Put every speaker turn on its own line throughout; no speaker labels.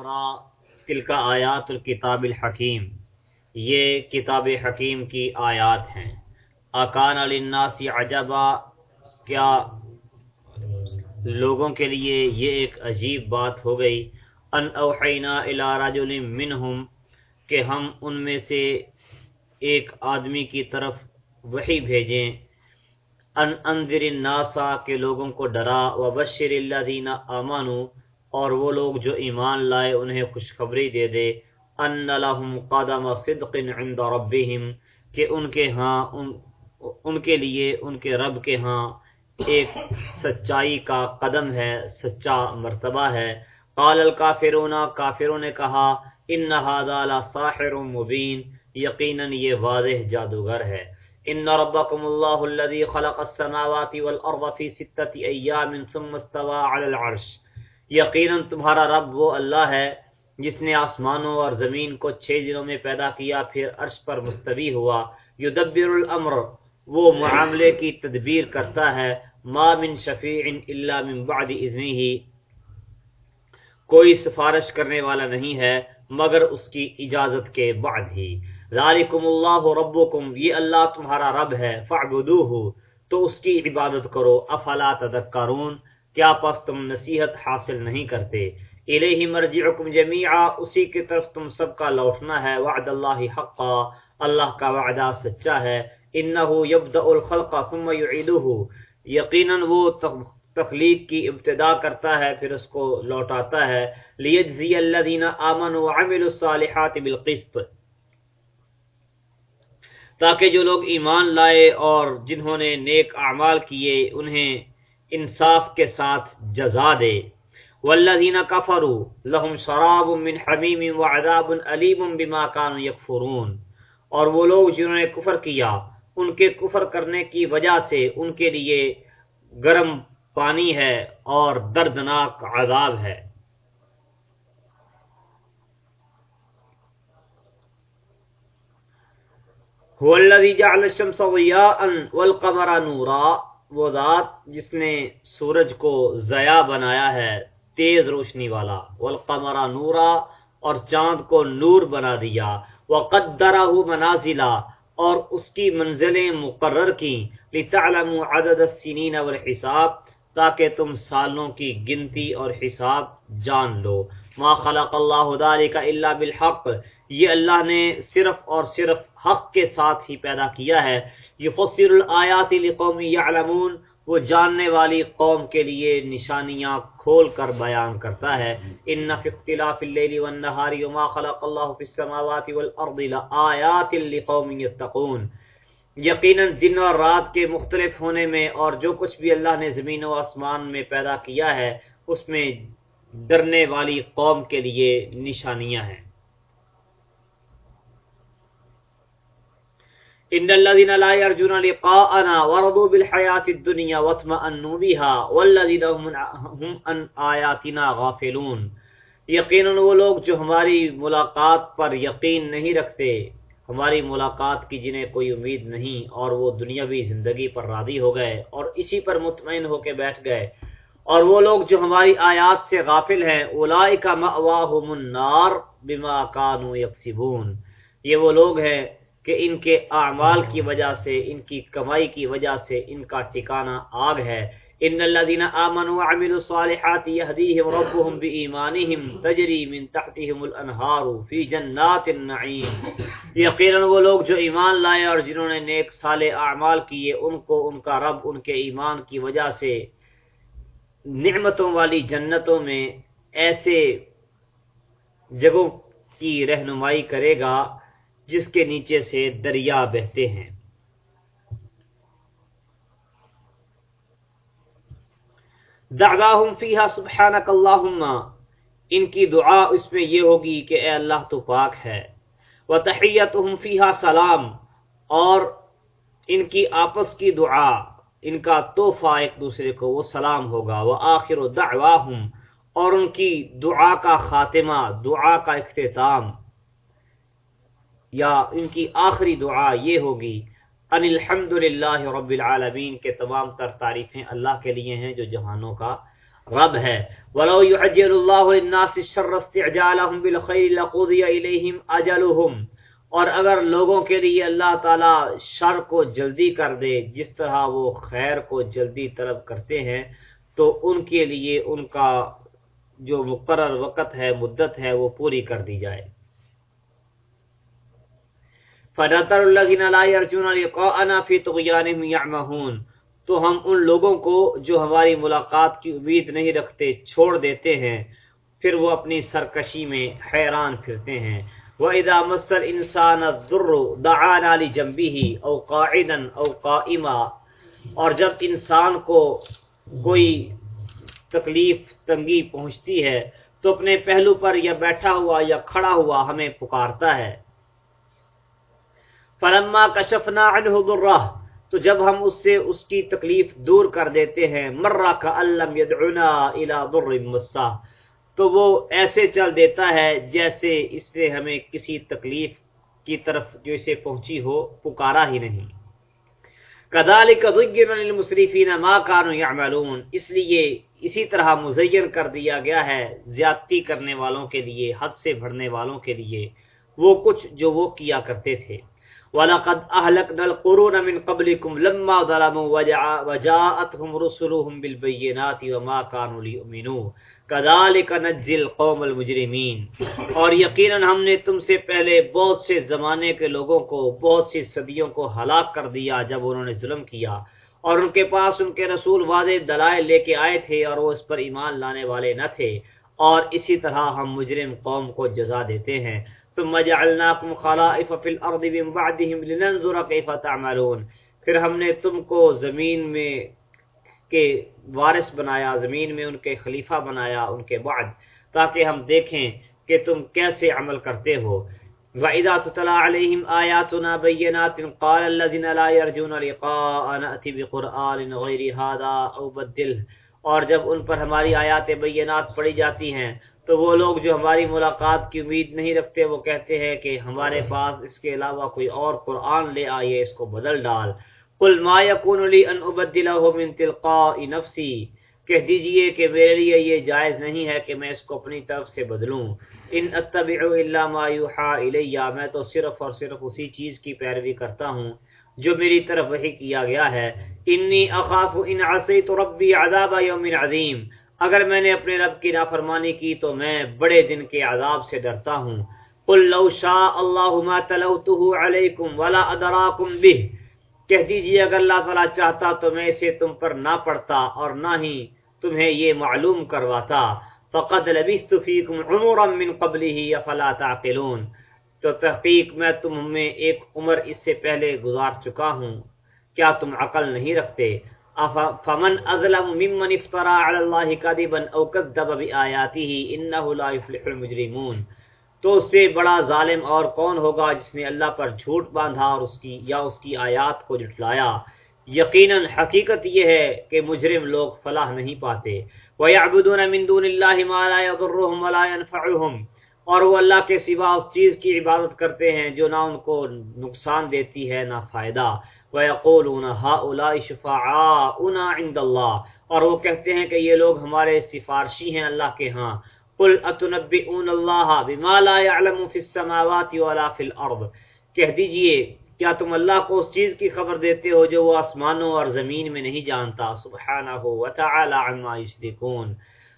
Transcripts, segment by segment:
امرا، تلک آیات الکتاب الحکیم۔ یہ کتاب حکیم کی آیات ہیں۔ اکان الناس عجبا، کیا لوگوں کے لیے یہ ایک عجیب بات ہو گئی؟ ان اوحینا الى رجل منہم، کہ ہم ان میں سے ایک آدمی کی طرف وہی بھیجیں۔ ان انذر الناسا کے لوگوں کو ڈرا۔ وبشر الذین آمنوا اور وہ لوگ جو ایمان لائے انہیں خوشخبری دے دے۔ ان لهم قدم صدق عند ربهم کہ ان کے ہاں ان, ان کے لیے ان کے رب کے ہاں ایک سچائی کا قدم ہے سچا مرتبہ ہے۔ قال الکافرون کافروں نے کہا ان هذا لساحر مبین یقینا یہ واضح جادوگر ہے۔ ان ربکم اللہ الذي خلق السماوات والارض في ستة ایام ثم استوى على العرش یقینا تمہارا رب وہ اللہ ہے جس نے آسمانوں اور زمین کو چھ دنوں میں پیدا کیا، پھر عرش پر مستوی ہوا۔ یدبر الامر، وہ معاملے کی تدبیر کرتا ہے۔ ما من شفیع الا من بعد اذنه کوئی سفارش کرنے والا نہیں ہے مگر اس کی اجازت کے بعد ہی۔ ذالکم اللہ ربکم، یہ اللہ تمہارا رب ہے فعبدوہ تو اس کی عبادت کرو، افلا تذکرون؟ کیا پس تم نصیحت حاصل نہیں کرتے؟ الیہ مرجعکم جمیعا، اسی کی طرف تم سب کا لوٹنا ہے، وعد اللہ حقا، اللہ کا وعدہ سچا ہے، انہو یبدأ الخلق ثم یعیدوہ۔ یقیناً وہ تخلیق کی ابتدا کرتا ہے، پھر اس کو لوٹاتا ہے۔ لیجزی الذین آمنوا وعملوا الصالحات بالقسط۔ تاکہ جو لوگ ایمان لائے اور جنہوں نے نیک اعمال کیے، انہیں انصاف کے ساتھ جزا دے۔ والذین کفروا لهم شراب من حمیم وعذاب علیم بما كانوا یکفرون اور وہ لوگ جنہوں نے کفر کیا، ان کے کفر کرنے کی وجہ سے ان کے لیے گرم پانی ہے اور دردناک عذاب ہے۔ هو الذي جعل الشمس ضياء والقمر نورا۔ وہ ذات جس نے سورج کو ضیاء بنایا ہے، تیز روشنی والا۔ والقمر نورا اور چاند کو نور بنا دیا۔ وقدرہ منازلہ اور اس کی منزلیں مقرر کی لتعلموا عدد السنین والحساب تاکہ تم سالوں کی گنتی اور حساب جان لو۔ ما خلق اللہ ذالک الا بالحق۔ یہ اللہ نے صرف اور صرف حق کے ساتھ ہی پیدا کیا ہے۔ یفسر الآیات لقوم یعلمون وہ جاننے والی قوم کے لیے نشانیاں کھول کر بیان کرتا ہے۔ ان فی اختلاف اللیل والنہار وما خلق اللہ فی السماوات والارض لآیات لقوم یتقون یقیناً دن اور رات کے مختلف ہونے میں اور جو کچھ بھی اللہ نے زمین و آسمان میں پیدا کیا ہے، اس میں ڈرنے والی قوم کے لیے نشانیاں ہیں۔ ان الذين لا يرجون لقاءنا ورضوا بالحياه الدنيا واطمئنوا بها والذين هم عن اياتنا غافلون۔ یقینا وہ لوگ جو ہماری ملاقات پر یقین نہیں رکھتے، ہماری ملاقات کی جنہیں کوئی امید نہیں اور وہ دنیاوی زندگی پر راضی ہو گئے اور اسی پر مطمئن ہو کے بیٹھ گئے۔ اور وہ لوگ جو ہماری آیات سے غافل ہیں اولئک مأواہم النار بما كانوا یکسبون۔ یہ وہ لوگ ہیں کہ ان کے اعمال کی وجہ سے، ان کی کمائی کی وجہ سے ان کا ٹھکانہ آگ ہے۔ ان الذين امنوا وعملوا الصالحات يهديهم ربهم بايمانهم تجري من تحتهم الانهار في جنات النعيم یقینا وہ لوگ جو ایمان لائے اور جنہوں نے نیک صالح اعمال کیے، ان کو ان کا رب، ان کے ایمان کی وجہ سے نعمتوں والی جنتوں میں ایسے جگہوں کی رہنمائی کرے گا جس کے نیچے سے دریا بہتے ہیں۔ دعواہم فیہا سبحانک اللہم، ان کی دعا اس میں یہ ہوگی کہ اے اللہ تو پاک ہے۔ وتحیتہم فیہا سلام، اور ان کی آپس کی دعا ان کا تحفہ ایک دوسرے کو وہ سلام ہوگا، وہ آخر دعواہم، اور ان کی دعا کا خاتمہ، دعا کا اختتام، یا ان کی آخری دعا یہ ہوگی، ان الحمد للہ رب العالمین کے تمام تر تعریفیں اللہ کے لیے ہیں جو جہانوں کا رب ہے۔ ولو يعجل الله للناس الشر استعجالهم بالخير لقضي اليهم اجلهم اور اگر لوگوں کے لیے اللہ تعالی شر کو جلدی کر دے، جس طرح وہ خیر کو جلدی طلب کرتے ہیں، تو ان کے لیے ان کا جو مقرر وقت ہے، مدت ہے، وہ پوری کر دی جائے۔ فنطر الذين لا يرجون لقاءنا في طغيانهم يعمهون۔ تو ہم ان لوگوں کو جو ہماری ملاقات کی امید نہیں رکھتے، چھوڑ دیتے ہیں، پھر وہ اپنی سرکشی میں حیران پھرتے ہیں۔ وَإِذَا مَسَّ الْإِنسَانَ الضُّرُّ دَعَانَا لِجَنْبِهِ أَوْ قَاعِدًا أَوْ قَائِمًا اور جب انسان کو کوئی تکلیف، تنگی پہنچتی ہے، تو اپنے پہلو پر یا بیٹھا ہوا یا کھڑا ہوا ہمیں پکارتا ہے۔ فلما کشفنا عنہ ذرہ تو جب ہم اس سے اس کی تکلیف دور کر دیتے ہیں مرہ کا علم یدعنا الى ضر مسا تو وہ ایسے چل دیتا ہے جیسے اس نے ہمیں کسی تکلیف کی طرف جو اسے پہنچی ہو، پکارا ہی نہیں۔ کذالک ذین للمسرفین ما كانوا يعملون اس لیے اسی طرح مزین کر دیا گیا ہے زیادتی کرنے والوں کے لیے، حد سے بڑھنے والوں کے لیے۔ وہ کچھ جو وہ کیا کرتے تھے۔ وَلَقَدْ أَهْلَكْنَا الْقُرُونَ مِنْ قَبْلِكُمْ لَمَّا ظَلَمُوا وَجَاءَتْهُمْ رُسُلُهُمْ بِالْبَيِّنَاتِ وَمَا كَانُوا لِيُؤْمِنُوا كَذَلِكَ نَجْزِي الْقَوْمَ الْمُجْرِمِينَ اور یقیناً ہم نے تم سے پہلے بہت سے زمانے کے لوگوں کو، بہت سی صدیوں کو ہلاک کر دیا جب انہوں نے ظلم کیا۔ اور ان کے پاس ان کے رسول واضح دلائل لے کے آئے تھے اور وہ اس پر ایمان لانے والے نہ تھے۔ اور اسی طرح ہم مجرم قوم کو جزا دیتے ہیں۔ ثم جعلناكم خلائف في الارض من بعدهم لننظر كيف تعملون۔ پھر ہم نے تم کو زمین میں کے وارث بنایا، زمین میں ان کے خلیفہ بنایا، ان کے بعد، تاکہ ہم دیکھیں کہ تم کیسے عمل کرتے ہو۔ وَإِذَا تُتَلَى عَلَيْهِمْ آيَاتُنَا بَيِّنَاتٍ قَالَ الَّذِينَ لَا يَرْجُونَ لِقَاءَ نَأْتِ بِقُرْآنٍ غَيْرِ هَذَا أَوْ بَدِّلْهُ۔ اور جب ان پر ہماری آیات بینات پڑھی جاتی ہیں، تو وہ لوگ جو ہماری ملاقات کی امید نہیں رکھتے، وہ کہتے ہیں کہ ہمارے پاس اس کے علاوہ کوئی اور قرآن لے آئیے، اس کو بدل ڈال۔ قل ما يكون لي ان ابدله من تلقاء نفسي کہہ دیجیے کہ میرے لیے یہ جائز نہیں ہے کہ میں اس کو اپنی طرف سے بدلوں۔ ان اتبع الا ما يوحى الي میں تو صرف اور صرف اسی چیز کی پیروی کرتا ہوں جو میری طرف وحی کیا گیا ہے۔ انی اخاف ان عصیت ربی عذاب یوم عظیم۔ اگر میں نے اپنے رب کی نافرمانی کی تو میں بڑے دن کے عذاب سے ڈرتا ہوں۔ قل لو شاء اللہ ما تلوته علیکم ولا ادراکم به کہہ دیجیے اگر اللہ تعالی چاہتا تو میں اسے تم پر نہ پڑھتا اور نہ ہی تمہیں یہ معلوم کرواتا۔ فقد لبثت فیکم عمرا من قبله افلا تعقلون۔ تو تحقیق میں تم میں ایک عمر اس سے پہلے گزار چکا ہوں۔ کیا تم عقل نہیں رکھتے؟ فمن اظلم ممن افترى على الله كذبا او كذب باياته انه لا يفلح المجرمون۔ تو اس سے بڑا ظالم اور کون ہوگا جس نے اللہ پر جھوٹ باندھا اور اس کی یا اس کی آیات کو جھٹلایا؟ یقینا حقیقت یہ ہے کہ مجرم لوگ فلاح نہیں پاتے۔ ويعبدون من دون الله ما لا يضرهم ولا ينفعهم۔ اور وہ اللہ کے سوا اس چیز کی عبادت کرتے ہیں جو نہ ان کو نقصان دیتی ہے نہ فائدہ۔ وَيَقُولُونَ هَؤُلَاءِ شُفَعَاؤُنَا عِندَ اللَّهِ۔ اور وہ کہتے ہیں کہ یہ لوگ ہمارے سفارشی ہیں اللہ کے ہاں۔ قُلْ أَتُنَبِّئُونَ اللَّهَ بِمَا لَا يَعْلَمُ فِي السَّمَاوَاتِ وَلَا فِي الْأَرْضِ کہہ دیجیے، کیا تم اللہ کو اس چیز کی خبر دیتے ہو جو وہ آسمانوں اور زمین میں نہیں جانتا؟ سبحانہ وتعالی عما یشرکون۔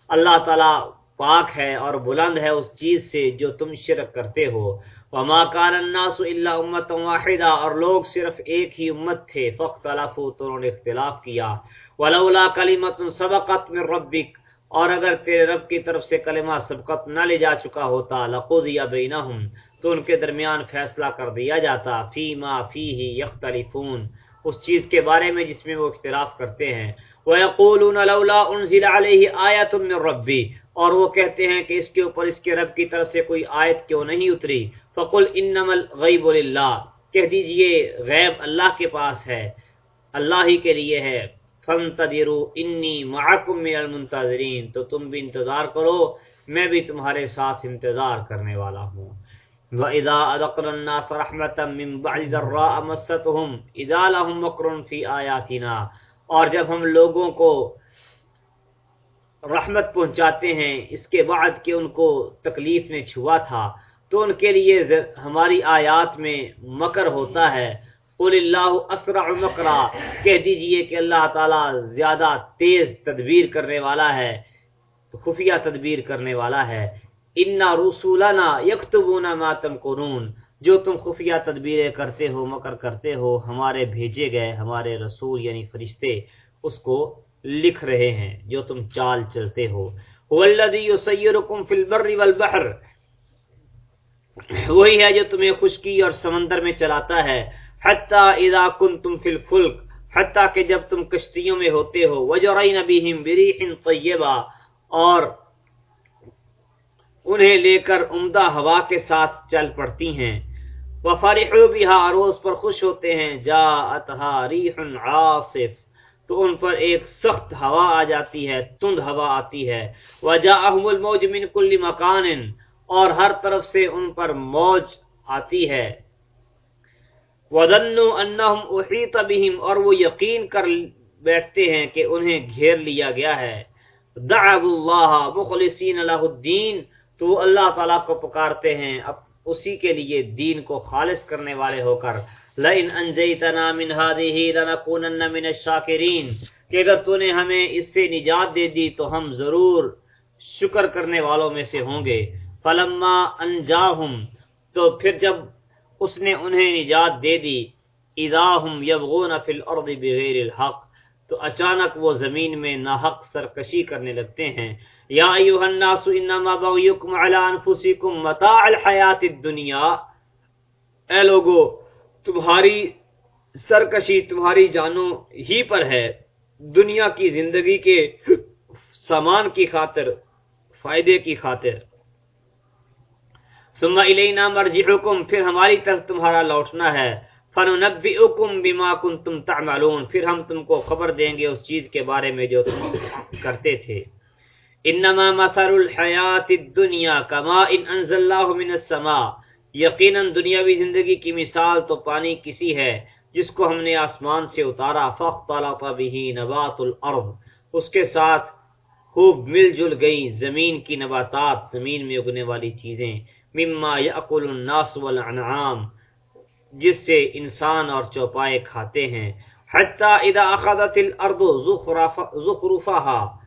اللہ تعالی پاک ہے اور بلند ہے اس چیز سے جو تم شرک کرتے ہو۔ وما كان الناس الا امه واحده اور لوگ صرف ایک ہی امت تھے فختلفوا تو انہوں نے اختلاف کیا۔ ولولا کلمه سبقت من ربك اور اگر تیرے رب کی طرف سے کلمہ سبقت نہ لے جا چکا ہوتا لقضي بينهم تو ان کے درمیان فیصلہ کر دیا جاتا فيما فيه يختلفون اس چیز کے بارے میں جس میں وہ اختلاف کرتے ہیں۔ ويقولون لولا انزل عليه ايه من ربي اور وہ کہتے ہیں کہ اس کے اوپر اس کے رب کی طرف سے کوئی آیت کیوں نہیں اتری؟ فقل انما الغیب للہ کہہ دیجیے، غیب اللہ کے پاس ہے، اللہ ہی کے لیے ہے۔ فانتظروا انی معکم من المنتظرین، تو تم بھی انتظار کرو، میں بھی تمہارے ساتھ انتظار کرنے والا ہوں۔ وَإِذَا أَذَقْنَا النَّاسَ رَحْمَةً مِّن بَعْدِ ضَرَّاءَ مَسَّتْهُمْ إِذَا لَهُم مَّكْرٌ فِي آيَاتِنَا اور جب ہم لوگوں کو رحمت پہنچاتے ہیں، اس کے بعد کہ ان کو تکلیف نے چھوا تھا، تو ان کے لیے ہماری آیات میں مکر ہوتا ہے۔ قل اللہ اسرع مکرا کہہ دیجیے کہ اللہ تعالی زیادہ تیز تدبیر کرنے والا ہے، خفیہ تدبیر کرنے والا ہے۔ انا رسولنا یکتبون ما تمکرون جو تم خفیہ تدبیریں کرتے ہو، مکر کرتے ہو، ہمارے بھیجے گئے، ہمارے رسول یعنی فرشتے اس کو لکھ رہے ہیں، جو تم چال چلتے ہو۔ والذی یسیرکم فی البر والبحر۔ وہی ہے جو تمہیں خشکی اور سمندر میں چلاتا ہے۔ حتی اذا کنتم فی الفلک، حتی کہ جب تم کشتیوں میں ہوتے ہو، وجرین بهم بریح طیبہ، اور انہیں لے کر عمدہ ہوا کے ساتھ چل پڑتی ہیں۔ وفرحوا بها روز پر خوش ہوتے ہیں۔ جاءتها ریح عاصف، تو ان پر ایک سخت ہوا آ جاتی ہے، تند ہوا آتی ہے۔ وجاءهم الموج من كل مكان اور ہر طرف سے ان پر موج آتی ہے۔ وظنوا انهم احيط بهم اور وہ یقین کر بیٹھتے ہیں کہ انہیں گھیر لیا گیا ہے۔ دعوا اللہ مخلصین له الدین تو وہ اللہ تعالیٰ کو پکارتے ہیں۔ اب اسی کے لیے دین کو خالص کرنے والے ہو کر۔ لئن انجیتنا من هذه لنكونن من الشاکرین کہ اگر تو نے ہمیں اس سے نجات دے دی تو ہم ضرور شکر کرنے والوں میں سے ہوں گے۔ فلما انجاہم تو پھر جب اس نے انہیں نجات دے دی، اذا هم يبغون في الارض بغیر الحق، تو اچانک وہ زمین میں ناحق سرکشی کرنے لگتے ہیں۔ یا ایوہ الناس، انما بغیکم علی انفسکم متاع الحیات الدنیا۔ اے لوگو، تمہاری سرکشی تمہاری جانوں ہی پر ہے۔ دنیا کی زندگی کے سامان کی خاطر، فائدے کی خاطر۔ ثم الینا مرجعکم، پھر ہماری طرف تمہارا لوٹنا ہے۔ فننبئکم بما کنتم تعملون۔ پھر ہم تم کو خبر دیں گے اس چیز کے بارے میں جو تم کرتے تھے۔ انما مثل الحیات الدنیا کما ان انزل اللہ من السماء۔ یقینا دنیاوی زندگی کی مثال تو پانی کسی ہے جس کو ہم نے آسمان سے اتارا۔ فاختلط به نبات الارض اس کے ساتھ خوب مل جل گئی زمین کی نباتات، زمین میں اگنے والی چیزیں۔ مما یاکل الناس والانعام، جس سے انسان اور چوپائے کھاتے ہیں۔ حتی اذا اخذت الارض زخرفها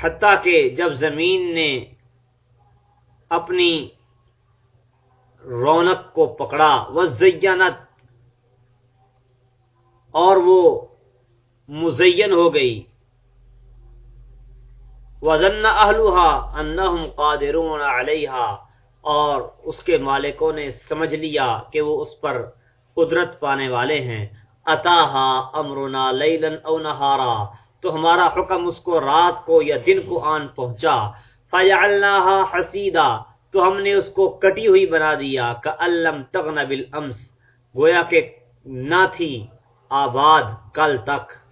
حتیٰ کہ جب زمین نے اپنی رونق کو پکڑا وہ زینت اور وہ مزین ہو گئی وزن اہلوہا انہم قادرون علیہا اور اس کے مالکوں نے سمجھ لیا کہ وہ اس پر قدرت پانے والے ہیں۔ اتاہا امرنا لیلن او نہارا تو ہمارا حکم اس کو رات کو یا دن کو آن پہنچا۔ فَيَعَلْنَاهَا حَسِيدًا۔ تو ہم نے اس کو کٹی ہوئی بنا دیا۔ كَأَلَّمْ تَغْنَ بِالْأَمْسِ۔ گویا کہ نہ تھی آباد کل تک۔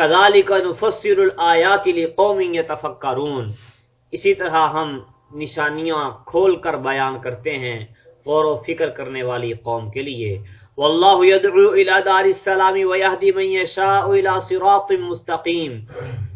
كَذَلِكَ نُفَسِّرُ الْآيَاتِ لِقَوْمٍ يَتَفَكَّرُونَ اسی طرح ہم نشانیاں کھول کر بیان کرتے ہیں غور و فکر کرنے والی قوم کے لیے۔ واللہ یدعو الى دار السلام ویہدی من یشاء الى صراط مستقیم۔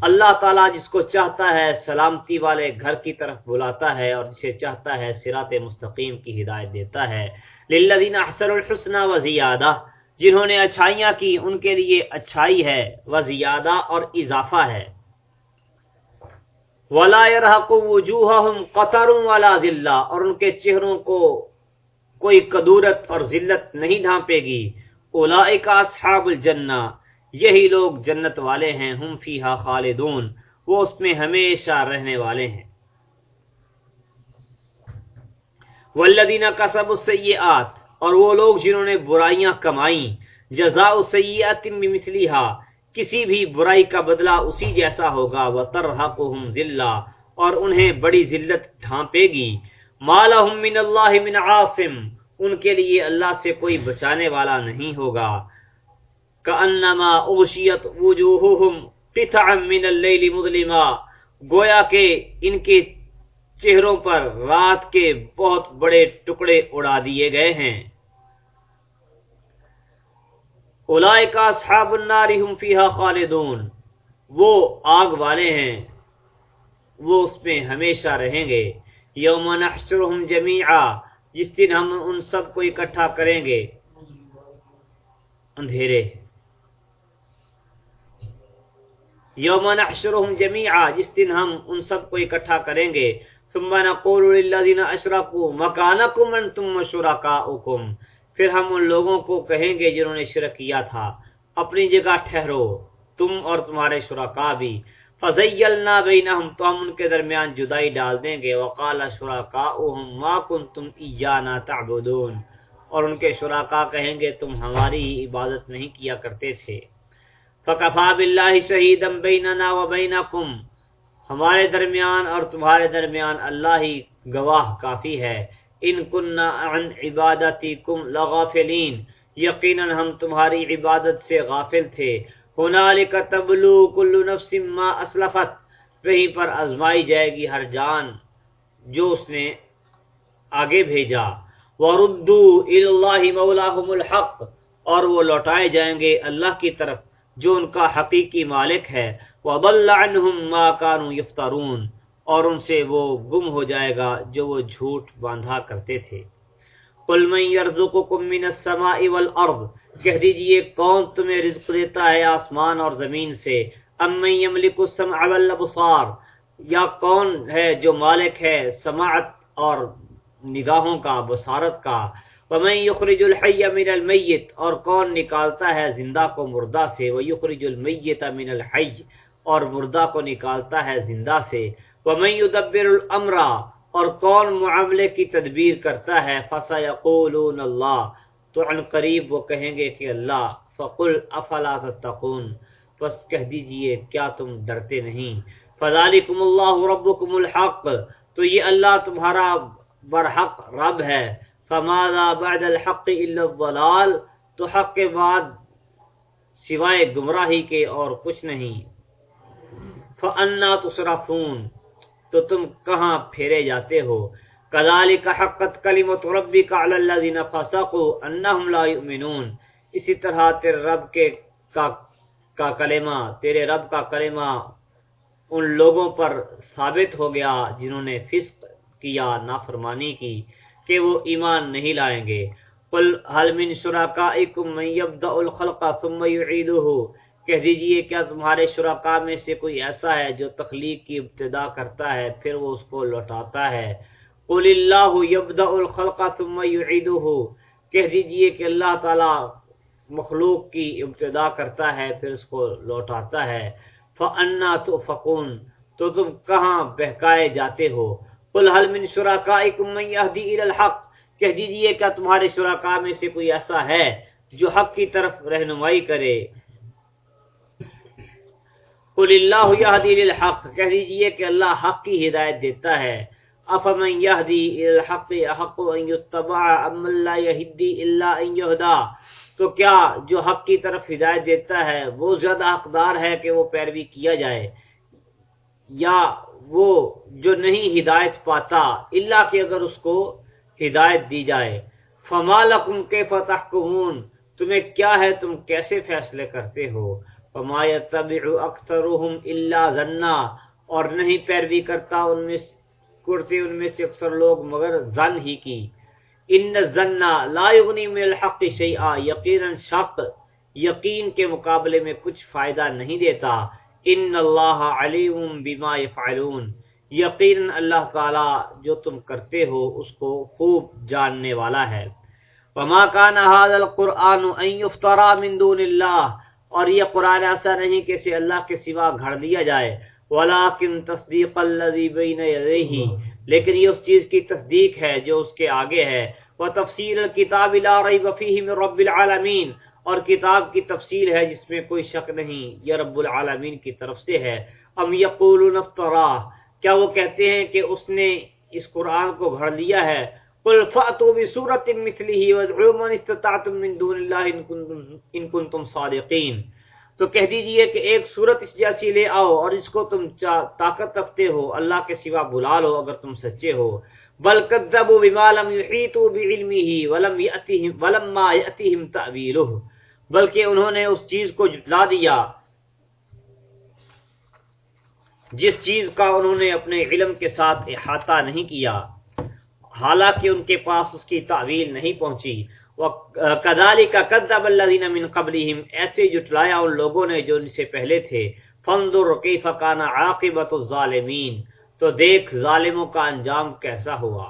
اللہ تعالی جس کو چاہتا ہے سلامتی والے گھر کی طرف بلاتا ہے اور جسے چاہتا ہے صراط مستقیم کی ہدایت دیتا ہے۔ للذین احسنوا الحسنى وزیادہ۔ جنہوں نے اچھائیاں کی، ان کے لیے اچھائی ہے وزیادہ اور اضافہ ہے۔ ولا يرهق وجوههم قطر ولا ذلہ اور ان کے چہروں کو کوئی کدورت اور ذلت نہیں ڈھانپے گی۔ اولئک اصحاب الجنہ، یہی لوگ جنت والے ہیں، ہم فیہا خالدون، وہ اس میں ہمیشہ رہنے والے ہیں۔ والذین کسبوا السیئات اور وہ لوگ جنہوں نے برائیاں کمائیں، جزاء سیئات بمثلها کسی بھی برائی کا بدلہ اسی جیسا ہوگا، وترحقهم ذلہ اور انہیں بڑی ذلت ڈھانپے گی۔ مالہم من اللہ من عاصم، ان کے لیے اللہ سے کوئی بچانے والا نہیں ہوگا۔ کانما اوشیت وجوہہم قطعا من اللیل مظلما۔ گویا کہ ان کے چہروں پر رات کے بہت بڑے ٹکڑے اڑا دیے گئے ہیں۔ اولئک اصحاب النار هم فیها خالدون۔ وہ آگ والے ہیں، وہ اس میں ہمیشہ رہیں گے۔ یوم نحشرهم جميعا جس دن ہم ان سب کو اکٹھا کریں گے۔ اندھیرے۔ یوم نحشرهم جميعا جس دن ہم ان سب کو اکٹھا کریں گے۔ ثم نقول للذین اشرکوا مکانکم انتم وشرکاؤکم پھر ہم ان لوگوں کو کہیں گے جنہوں نے شرک کیا تھا، اپنی جگہ ٹھہرو، تم اور تمہارے شرکا بھی۔ فزیلنا بینہم تو ہم ان کے درمیان جدائی ڈال دیں گے۔ وقال شرکاؤہم ما کنتم ایانا تعبدون۔ اور ان کے شرکا کہیں گے، تم ہماری ہی عبادت نہیں کیا کرتے تھے۔ فکفا باللہ شہیدا بیننا و بینکم ہمارے درمیان اور تمہارے درمیان اللہ ہی گواہ کافی ہے۔ ان کننا عن عبادتکم لغافلین، یقینا ہم تمہاری عبادت سے غافل تھے۔ ہنالک تبلو کل نفس ما اسلفت، وہیں پر ازمائی جائے گی ہر جان جو اس نے آگے بھیجا۔ وردو اللہ مولاہم الحق، اور وہ لوٹائے جائیں گے اللہ کی طرف، جو ان کا حقیقی مالک ہے۔ وضل عنہم ما كانوا یفترون۔ اور ان سے وہ گم ہو جائے گا جو وہ جھوٹ باندھا کرتے تھے۔ قل من يرزقكم من السماء والارض، کہہ دیجیے، کون تمہیں رزق دیتا ہے آسمان اور زمین سے؟ ام من يملك السمع والابصار، یا کون ہے جو مالک ہے سماعت اور نگاہوں کا، بصارت کا؟ ومن يخرج الحي من الميت اور کون نکالتا ہے زندہ کو مردہ سے؟ ويخرج الميت من الحي اور مردہ کو نکالتا ہے زندہ سے۔ ومن يدبر الامر اور کون معاملے کی تدبیر کرتا ہے فسيقولون اللہ تو عن قریب وہ کہیں گے کہ اللہ فقل افلا تتقون پس کہہ دیجیے کیا تم ڈرتے نہیں فذالکم اللہ ربکم الحق تو یہ اللہ تمہارا برحق رب ہے فماذا بعد الحق الا الضلال تو حق کے بعد سوائے گمراہی کے اور کچھ نہیں فانا تصرفون تو تم کہاں پھیرے جاتے ہو؟ کذالک حقت کلمت ربک علی الذین فسقوا انہم لا یؤمنون۔ اسی طرح تیرے رب کے کا, کا کلمہ تیرے رب کا کلمہ ان لوگوں پر ثابت ہو گیا جنہوں نے فسق کیا نافرمانی کی کہ وہ ایمان نہیں لائیں گے۔ قل هل من شرکائکم من یبدأ الخلق ثم یعیدہ کہہ دیجیے کیا تمہارے شرکا میں سے کوئی ایسا ہے جو تخلیق کی ابتدا کرتا ہے پھر وہ اس کو لوٹاتا ہے؟ قل اللہ یبدأ الخلق ثم یعیدہ۔ کہہ دیجیے کہ اللہ تعالی مخلوق کی ابتدا کرتا ہے پھر اس کو لوٹاتا ہے۔ فانا تؤفکون تو تم کہاں بہکائے جاتے ہو؟ قل هل من شرکائکم من یهدی الى الحق۔ کہہ دیجیے کیا تمہارے شرکا میں سے کوئی ایسا ہے جو حق کی طرف رہنمائی کرے؟ قل اللہ یہدی للحق، کہہ دیجیے کہ اللہ حق کی ہدایت دیتا ہے۔ افمن یہدی الحق احق ان یتبع ام لا یہدی الا ان یہدا۔ تو کیا جو حق کی طرف ہدایت دیتا ہے، وہ زیادہ حقدار ہے کہ وہ پیروی کیا جائے؟ یا وہ جو نہیں ہدایت پاتا، اللہ کہ اگر اس کو ہدایت دی جائے۔ فما لکم کیف تحکمون، تمہیں کیا ہے، تم کیسے فیصلے کرتے ہو؟ فما يتبع اکثرهم الا ظنا۔ اور نہیں پیروی کرتا ان میں کرتے ان میں سے اکثر لوگ، مگر ظن ہی کی۔ ان الظن لا یغنی من الحق شیئا یقینا شک، یقین کے مقابلے میں کچھ فائدہ نہیں دیتا۔ ان اللہ علیم بما يفعلون۔ یقینا اللہ تعالی جو تم کرتے ہو، اس کو خوب جاننے والا ہے۔ وما كان هذا القرآن ان يفترى من دون الله۔ اور یہ قرآن ایسا نہیں کہ اسے اللہ کے سوا گھڑ دیا جائے۔ ولیکن تصدیق الذی بین یدیہ لیکن یہ اس چیز کی تصدیق ہے جو اس کے آگے ہے۔ وہ تفصیل الکتاب لا ریب فیہ من رب العالمین اور کتاب کی تفصیل ہے جس میں کوئی شک نہیں، یہ رب العالمین کی طرف سے ہے۔ ام یقولون افترا۔ کیا وہ کہتے ہیں کہ اس نے اس قرآن کو گھڑ لیا ہے؟ قل فاتوا بسوره مثله وادعوا من استطعتم من دون الله ان كنتم ان كنتم صادقين۔ تو کہہ دیجیے کہ ایک صورت اس جیسی لے آؤ اور اس کو تم طاقت رکھتے ہو، اللہ کے سوا بلا لو اگر تم سچے ہو۔ بل كذبوا بما لم يحيطوا بعلمه ولم ياتهم ولما ياتهم تاويله بلکہ انہوں نے اس چیز کو جٹلا دیا۔ جس چیز کا انہوں نے اپنے علم کے ساتھ احاطہ نہیں کیا۔ حالانکہ ان کے پاس اس کی تعویل نہیں پہنچی۔ کدالی کا قدب اللہ من قبل ایسے جٹلایا ان لوگوں نے جو ان سے پہلے تھے۔ فندر کی فقانہ عاقبت الظالمین، تو دیکھ ظالموں کا انجام کیسا ہوا۔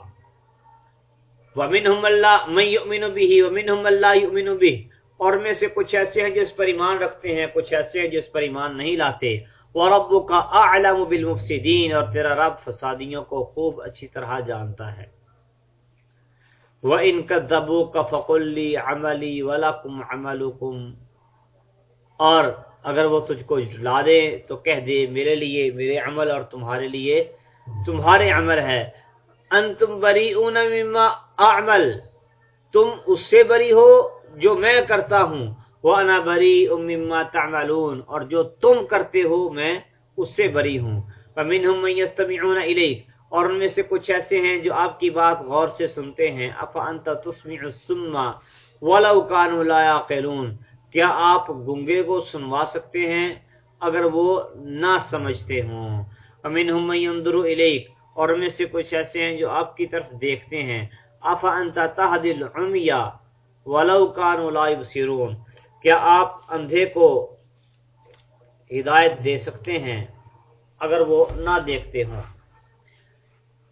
ومنہم اللہ من یؤمن به ومنہم اللہ یؤمن به اور میں سے کچھ ایسے ہیں جو اس پر ایمان رکھتے ہیں، کچھ ایسے ہیں جو اس پر ایمان نہیں لاتے۔ وربک اعلم بالمفسدین اور تیرا رب فسادیوں کو خوب اچھی طرح جانتا ہے۔ وَإِن كَذَّبُوكَ فَقُلْ لِي عَمَلِي وَلَكُمْ عَمَلُكُمْ اور اگر وہ تجھ کو جھلا دے تو کہہ دے میرے لیے، میرے عمل اور تمہارے لیے، تمہارے عمل ہے۔ انتم بریئون مما اعمل تم اس سے بری ہو جو میں کرتا ہوں۔ وانا بریء مما تعملون۔ اور جو تم کرتے ہو میں اس سے بری ہوں۔ فمنهم من يستمعون اليك اور ان میں سے کچھ ایسے ہیں جو آپ کی بات غور سے سنتے ہیں۔ افا انت تسمع السما ولو كانوا لا يعقلون کیا آپ گنگے کو سنوا سکتے ہیں؟ اگر وہ نہ سمجھتے ہوں۔ امنهم من ينظر اليك اور ان میں سے کچھ ایسے ہیں جو آپ کی طرف دیکھتے ہیں۔ افانت تهدي العمي ولو كانوا لا يبصرون کیا آپ اندھے کو ہدایت دے سکتے ہیں؟ اگر وہ نہ دیکھتے ہوں۔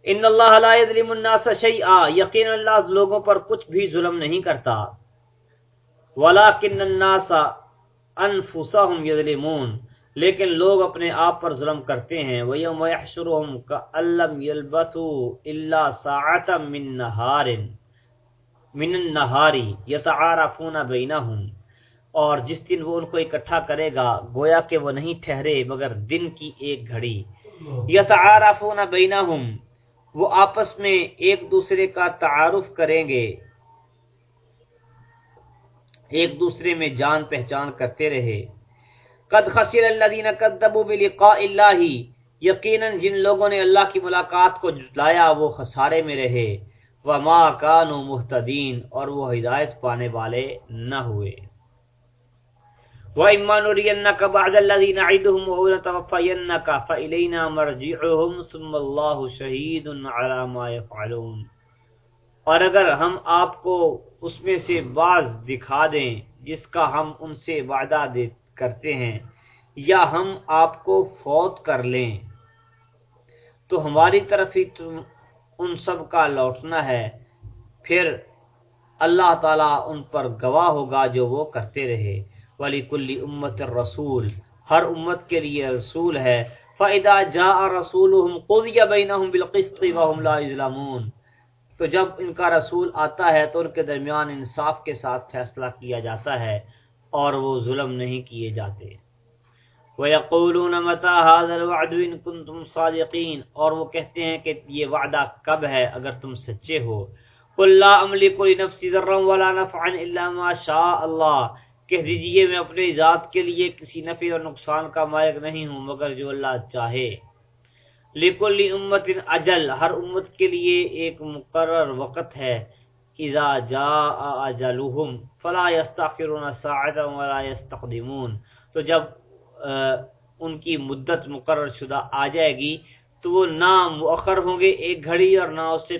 ان اللہ لا یظلم الناس شیئا یقین اللہ لوگوں پر کچھ بھی ظلم نہیں کرتا۔ ولکن الناس انفسهم یظلمون لیکن لوگ اپنے آپ پر ظلم کرتے ہیں۔ وَيَوْمَ يَحْشُرُهُمْ كَأَلَّمْ يَلْبَثُوا إِلَّا سَاعَةً مِّن نَهَارٍ مِّن النَّهَارِ يَتَعَارَفُونَ بَيْنَهُمْ۔ اور جس دن وہ ان کو اکٹھا کرے گا گویا کہ وہ نہیں ٹھہرے مگر دن کی ایک گھڑی۔ یتعارفون بینہم وہ آپس میں ایک دوسرے کا تعارف کریں گے۔ ایک دوسرے میں جان پہچان کرتے رہے۔ قد خسر الذين كذبوا بلقاء الله یقینا جن لوگوں نے اللہ کی ملاقات کو جھٹلایا، وہ خسارے میں رہے۔ وما كانوا مهتدين اور وہ ہدایت پانے والے نہ ہوئے۔ وَإِمَّا نُرِيَنَّكَ بَعْدَ الَّذِي نَعِدُهُمْ وَنَتَوَفَّيَنَّكَ فَإِلَيْنَا مَرْجِعُهُمْ ثُمَّ اللَّهُ شَهِيدٌ عَلَى مَا يَفْعَلُونَ۔ اور اگر ہم آپ کو اس میں سے بعض دکھا دیں جس کا ہم ان سے وعدہ کرتے ہیں، یا ہم آپ کو فوت کر لیں، تو ہماری طرف ہی تم ان سب کا لوٹنا ہے۔ پھر اللہ تعالیٰ ان پر گواہ ہوگا جو وہ کرتے رہے۔ ولی کلی امت رسول ہر امت کے لیے رسول ہے۔ فائدہ جا رسول تو جب ان کا رسول آتا ہے تو ان کے درمیان انصاف کے ساتھ فیصلہ کیا جاتا ہے اور وہ ظلم نہیں کیے جاتے۔ وَيَقُولُونَ مَتَى هَذَا الْوَعْدُ إِن كُنتُمْ صَادِقِينَ۔ اور وہ کہتے ہیں کہ یہ وعدہ کب ہے اگر تم سچے ہو۔ قُلْ لَا أَمْلِكُ لِنَفْسِي ذَرًّا وَلَا نَفْعًا إِلَّا مَا شَاءَ اللَّهُ۔ کہہ دیجیے، میں اپنی ذات کے لیے کسی نفع اور نقصان کا مالک نہیں ہوں، مگر جو اللہ چاہے۔ لکل امت اجل ہر امت کے لیے ایک مقرر وقت ہے۔ اذا جاء اجلهم فلا يستاخرون ساعه ولا يستقدمون۔ تو جب ان کی مدت مقرر شدہ آ جائے گی، تو وہ نہ مؤخر ہوں گے، ایک گھڑی اور نہ اس سے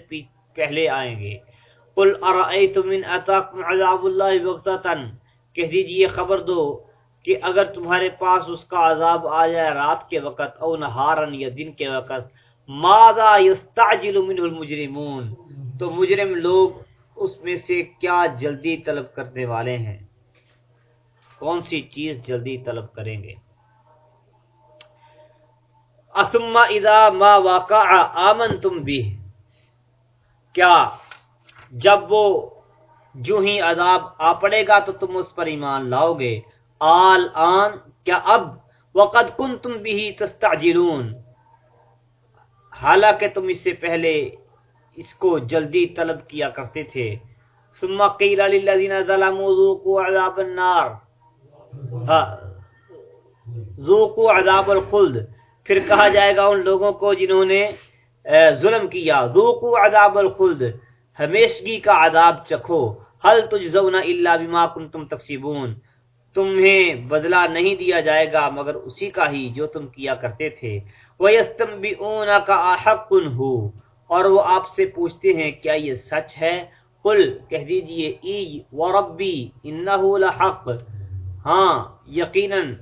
پہلے آئیں گے۔ قل ارائیتم من اتاکم عذاب اللہ بغتتن کہہ دیجیے خبر دو کہ اگر تمہارے پاس اس کا عذاب آ جائے رات کے وقت او نہارن یا دن کے وقت، ماذا یستعجل منه المجرمون؟ تو مجرم لوگ اس میں سے کیا جلدی طلب کرنے والے ہیں؟ کون سی چیز جلدی طلب کریں گے؟ ثم اذا ما واقع آمنتم به، کیا جب وہ جو ہی عذاب آ پڑے گا تو تم اس پر ایمان لاؤ گے۔ آل، آن، کیا اب؟ وقت کن تم بھی تستعجلون۔ حالانکہ تم اس سے پہلے اس کو جلدی طلب کیا کرتے تھے۔ ثم قیل للذین ظلموا ذوقوا عذاب النار۔ ہاں۔ ذوقوا عذاب الخلد۔ پھر کہا جائے گا ان لوگوں کو جنہوں نے ظلم کیا۔ ذوقوا عذاب الخلد۔ ہمیشگی کا عذاب چکھو۔ حل تجزون الا بما کنتم تکسبون۔ تمہیں بدلہ نہیں دیا جائے گا مگر اسی کا ہی جو تم کیا کرتے تھے۔ وَيَسْتَنْبِئُونَ کا حَقٌ ہو۔ اور وہ آپ سے پوچھتے ہیں، کیا یہ سچ ہے؟ قل، کہہ دیجیے، ای وربی، انہو لحق۔ ہاں یقیناً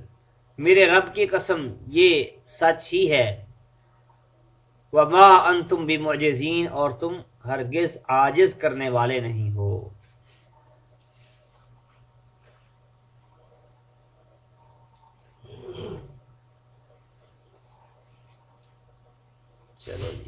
میرے رب کی قسم، یہ سچ ہی ہے۔ وما انتم بمعجزین اور تم ہرگز عاجز کرنے والے نہیں ہو۔ چلو جی